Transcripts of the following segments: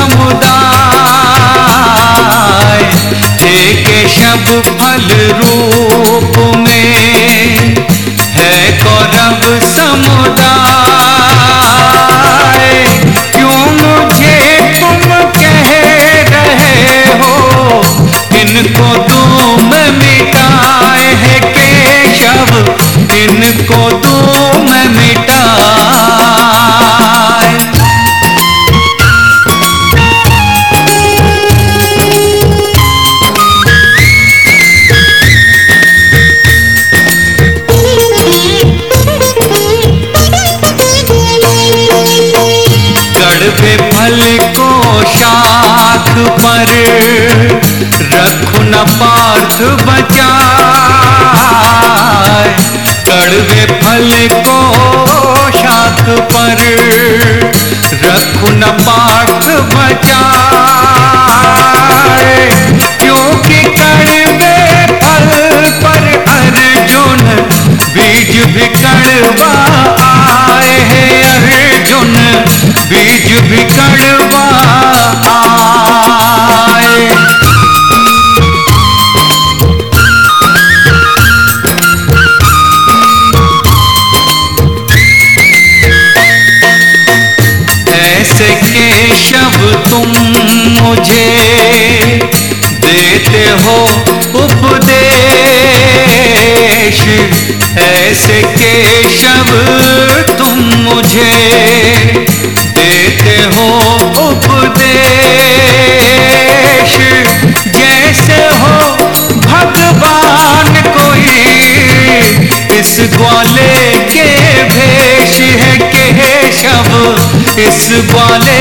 amor. मेरे फल को शाख पर रखु न पाठ बचाए। क्योंकि कड़वे फल पर अर्जुन बीज भी कड़वा आए हैं अर्जुन बीज भी कड़वा जैसे केशव तुम मुझे देते हो उपदेश। जैसे हो भगवान कोई, इस ग्वाले के भेष है केशव, इस ग्वाले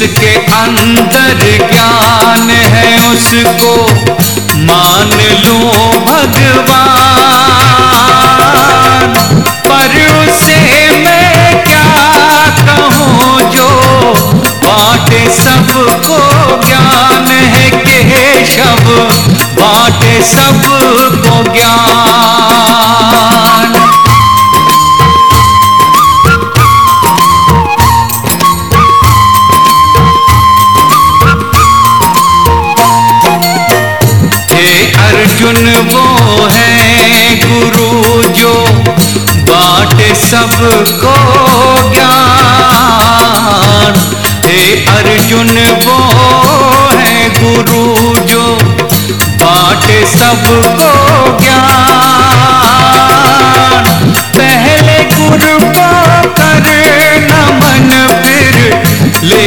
जिसके अंदर ज्ञान है, उसको मान लो भगवान। पर उसे मैं क्या कहूँ जो बाटे सबको ज्ञान है, केशव? बाटे सबको ज्ञान। अर्जुन वो है गुरु जो बाटे सबको ज्ञान। हे अर्जुन वो है गुरु जो बाटे सबको ज्ञान। पहले गुरु को कर नमन फिर ले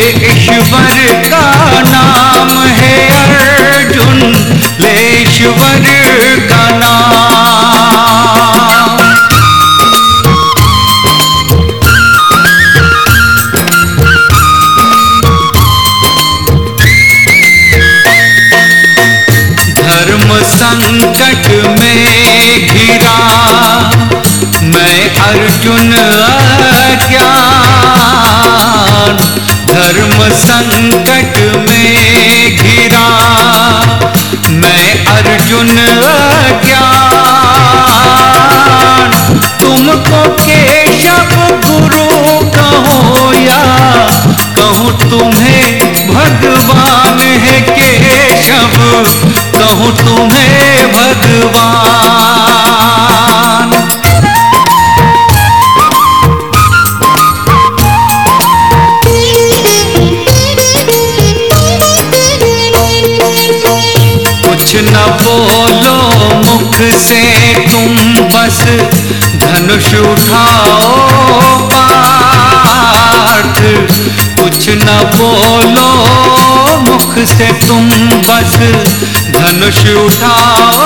ईश्वर का नाम। धर्म संकट में घिरा मैं अर्जुन अज्ञान। धर्म संकट में अर्जुन ज्ञान तुमको केशव गुरु कहो या, कहूँ तुम्हें भगवान है केशव। कहूँ तुम्हें भगवान बोलो मुख से तुम बस धनुष उठाओ।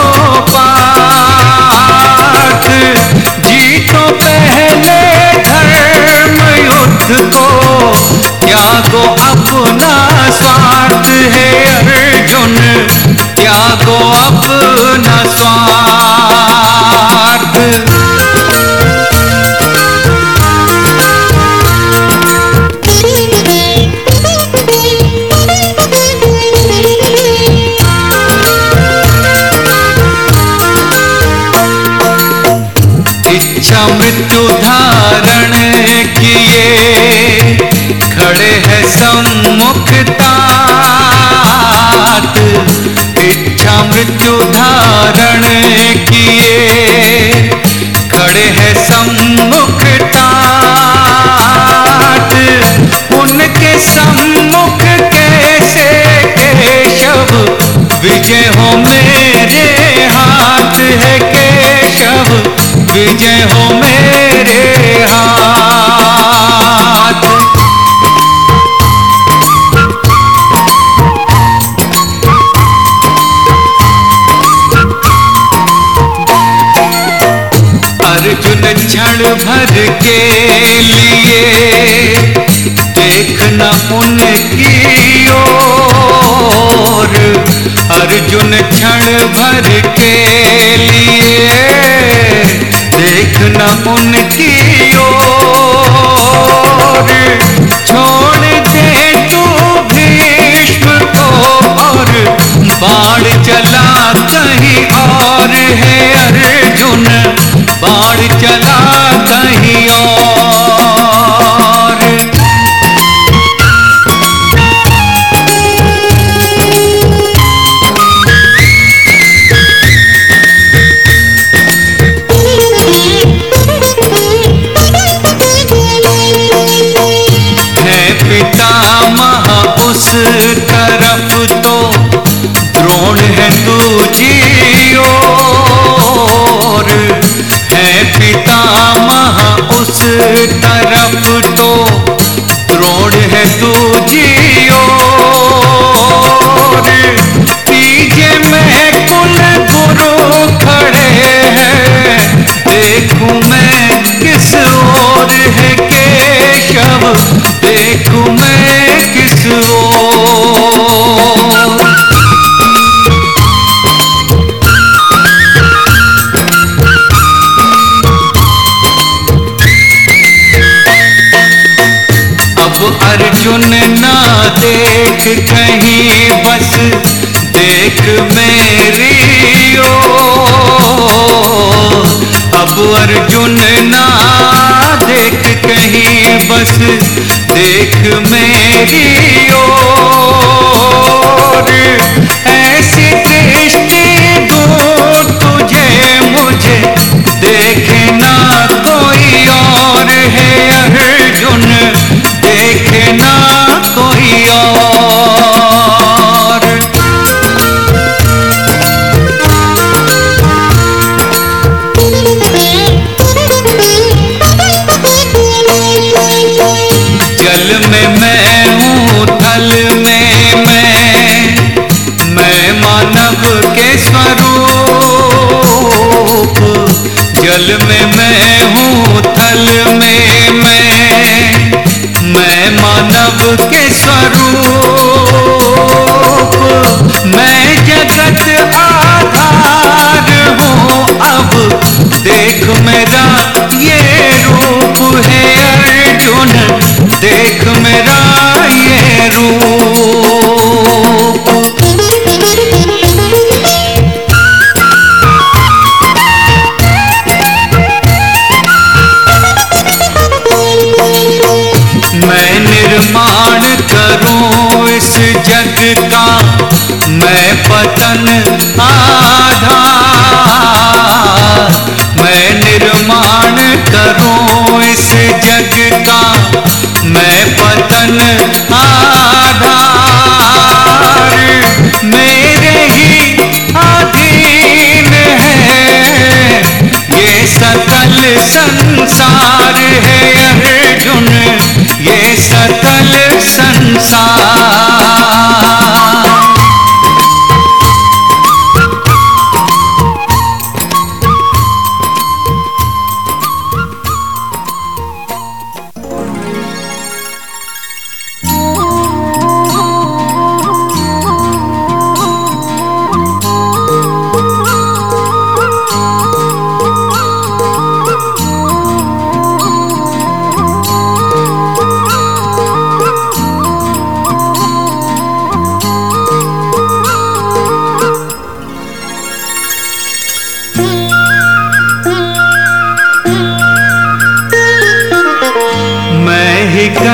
देख कहीं बस, देख मेरी ओ। अब अर्जुन ना देख कहीं बस, देख मेरी ओर में मैं हूँ, थल में मैं। मैं मानव के स्वरूप। मैं जगत आधार हूँ, अब देख मेरा ये रूप है अर्जुन। देख मेरा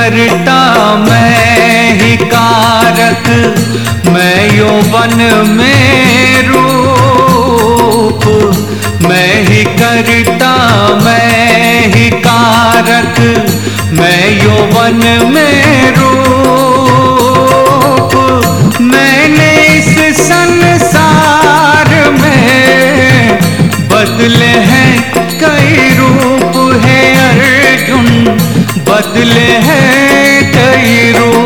करता मैं ही कारक मैं यौवन में रूप। मैं ही करता मैं ही कारक मैं यौवन में रूप। बदले हैं कई रूप।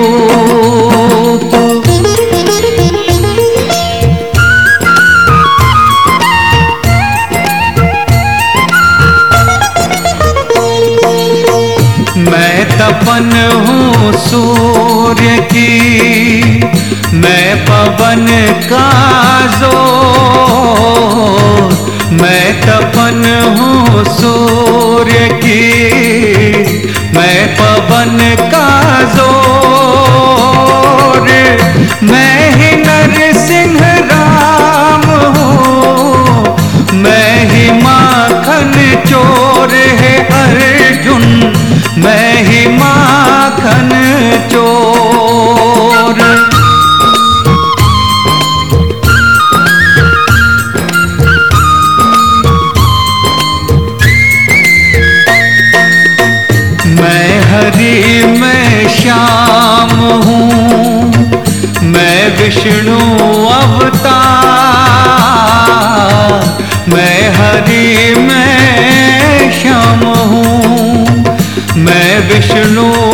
मैं तपन हूँ सूर्य की, मैं पवन का ज़ोर। मैं तपन हूँ मैं विष्णु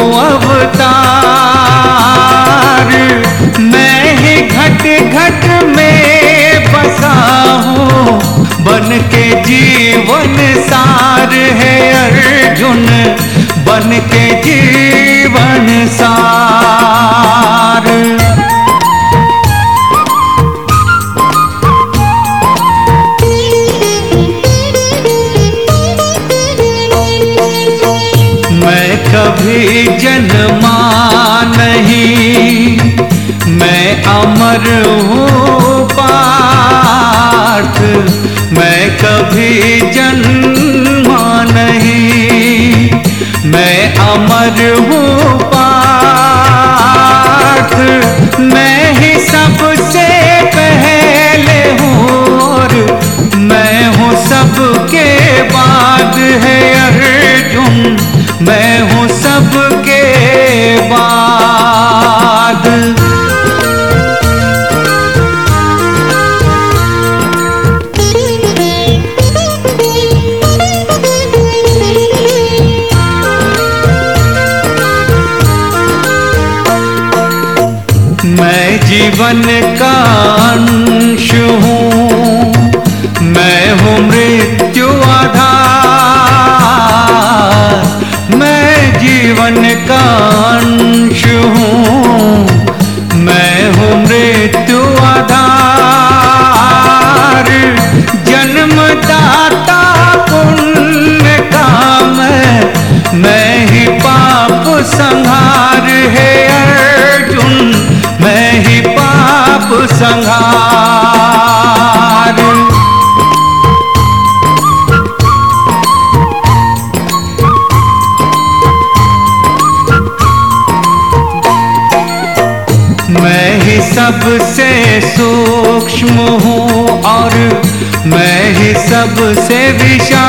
सबसे विशाल।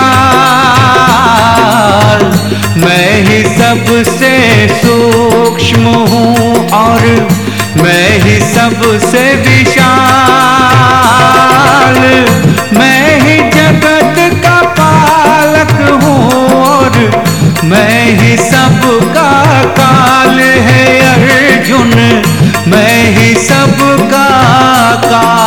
मैं ही सबसे सूक्ष्म हूँ और मैं ही सबसे विशाल। मैं ही जगत का पालक हूँ और मैं ही सबका काल है अर्जुन। मैं ही सबका काल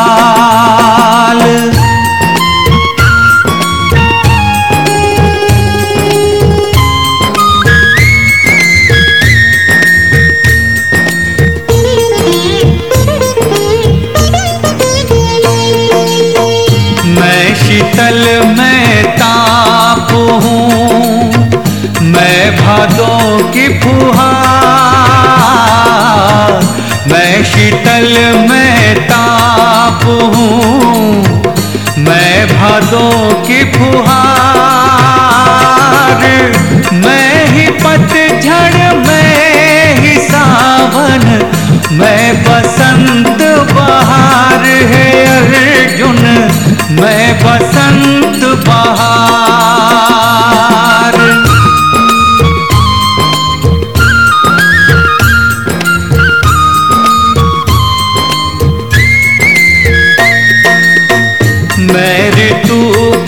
मैं ऋतु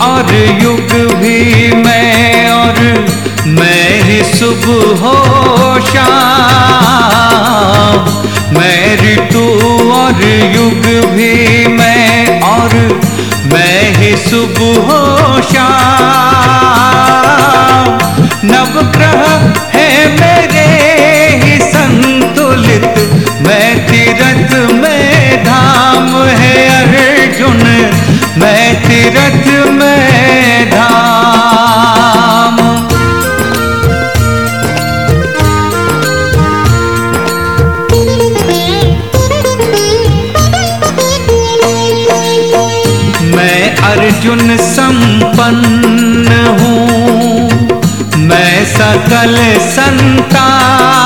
और युग भी मैं और मैं ही सुबह शाम। मैं ऋतु और युग भी मैं और मैं ही सुबह शाम। नवग्रह है मेरे मैं तीरथ में मैं अर्जुन संपन्न हूँ। मैं सकल संता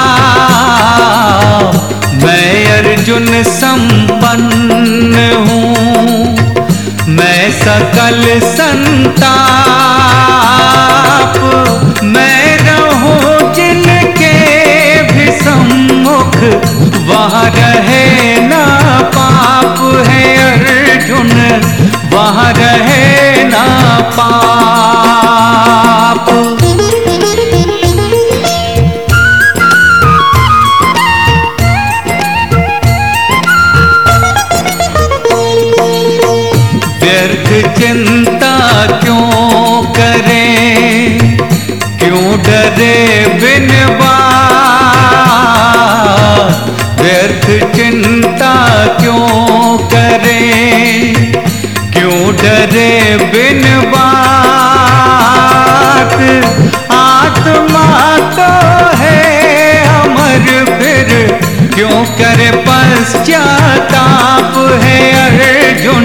पश्चाताप है अर्जुन?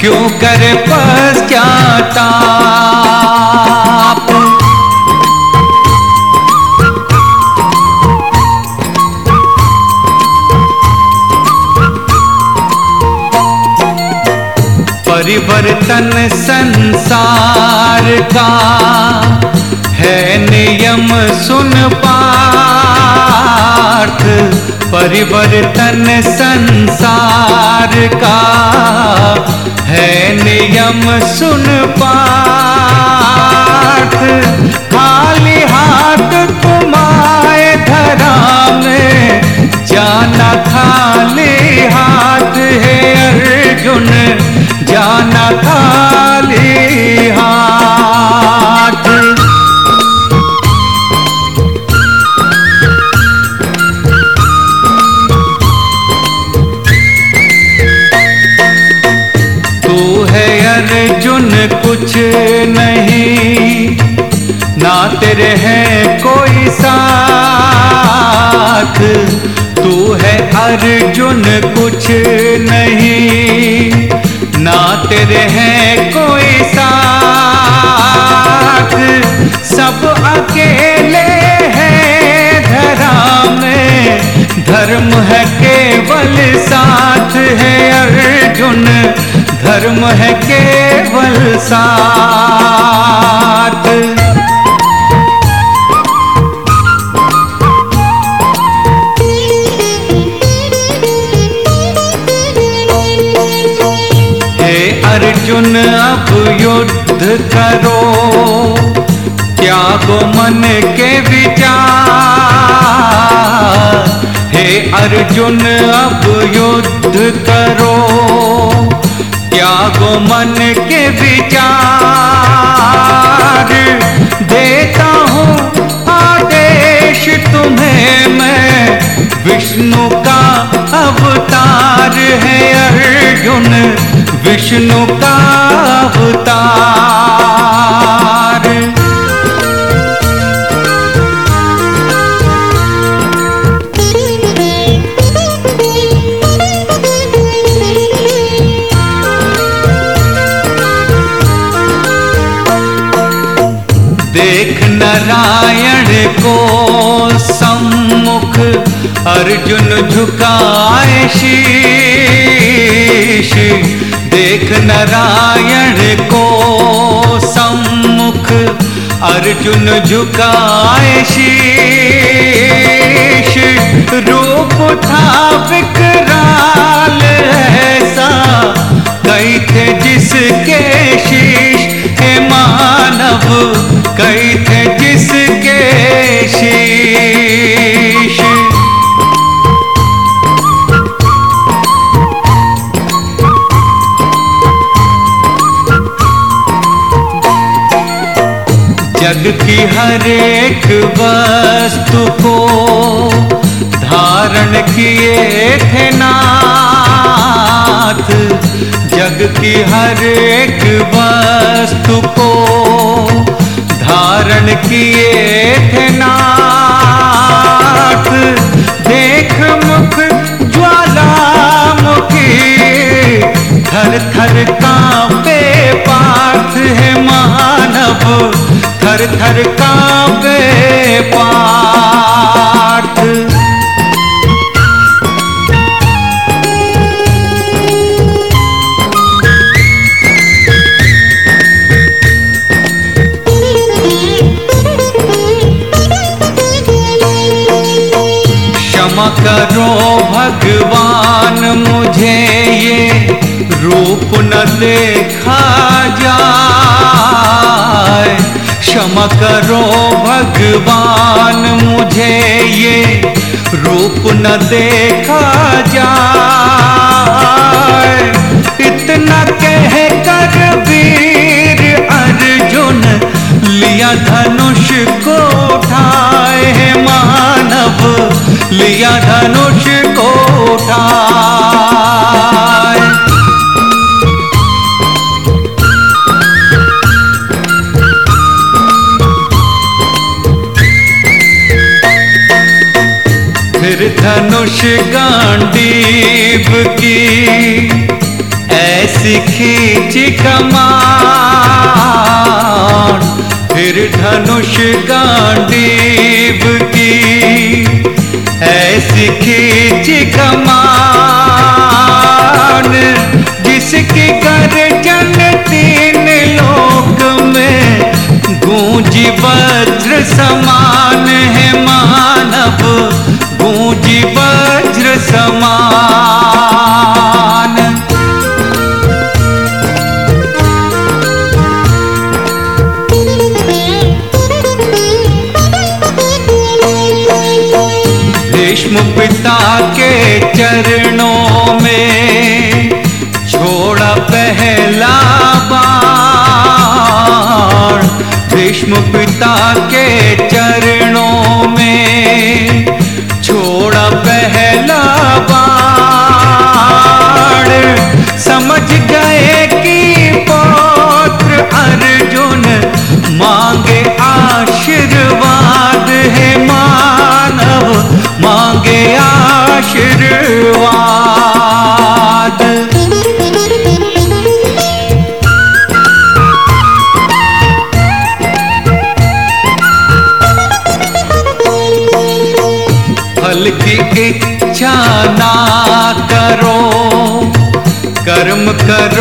क्यों कर पश्चाताप परिवर्तन संसार का है नियम सुन पा पार्थ परिवर्तन संसार का है नियम सुन पार्थ खाली हाथ तुम्हारे धरा में जाना खाली हाथ है अर्जुन। धर्म है केवल साथ है अर्जुन। धर्म है केवल साथ। अर्जुन, अब युद्ध करो। त्यागो मन के विचार अर्जुन, अब युद्ध करो। त्यागो मन के विचार। देता हूँ आदेश तुम्हें मैं। विष्णु का अवतार है अर्जुन, विष्णु का अवतार। देख नारायण को सम्मुख अर्जुन झुकाए शीश। देख नारायण को सम्मुख अर्जुन झुकाए शीश। रूप था विकराल ऐसा कई थे जिसके शीश। हे मानव कई थे जिसके शीश। जग की हर एक वस्तु को धारण किए थे नाथ। जग की हर एक वस्तु को धारण किए थे नाथ। देख मुख ज्वाला मुखी थर थर कांपे पार्थ है मानव, थर थर कांपे पार्थ। क्षमा करो, भगवान, मुझे ये रूप न देखा जाए। क्षमा करो, भगवान, मुझे ये रूप न देखा जाए। इतना कह कर वीर अर्जुन लिया धनुष को लिया धनुष को फिर धनुष गांडीब की ऐसी खींच कमान फिर धनुष गांडीब की ऐसी खींची कमान जिसकी गर्जन तीन लोक में गूंजी वज्र समान है भीष्म पिता के चरणों में छोड़ा पहला बाण। समझ गए कि पौत्र अर्जुन मांगे आशीर्वाद है मानव, मांगे आशीर्वाद। करो।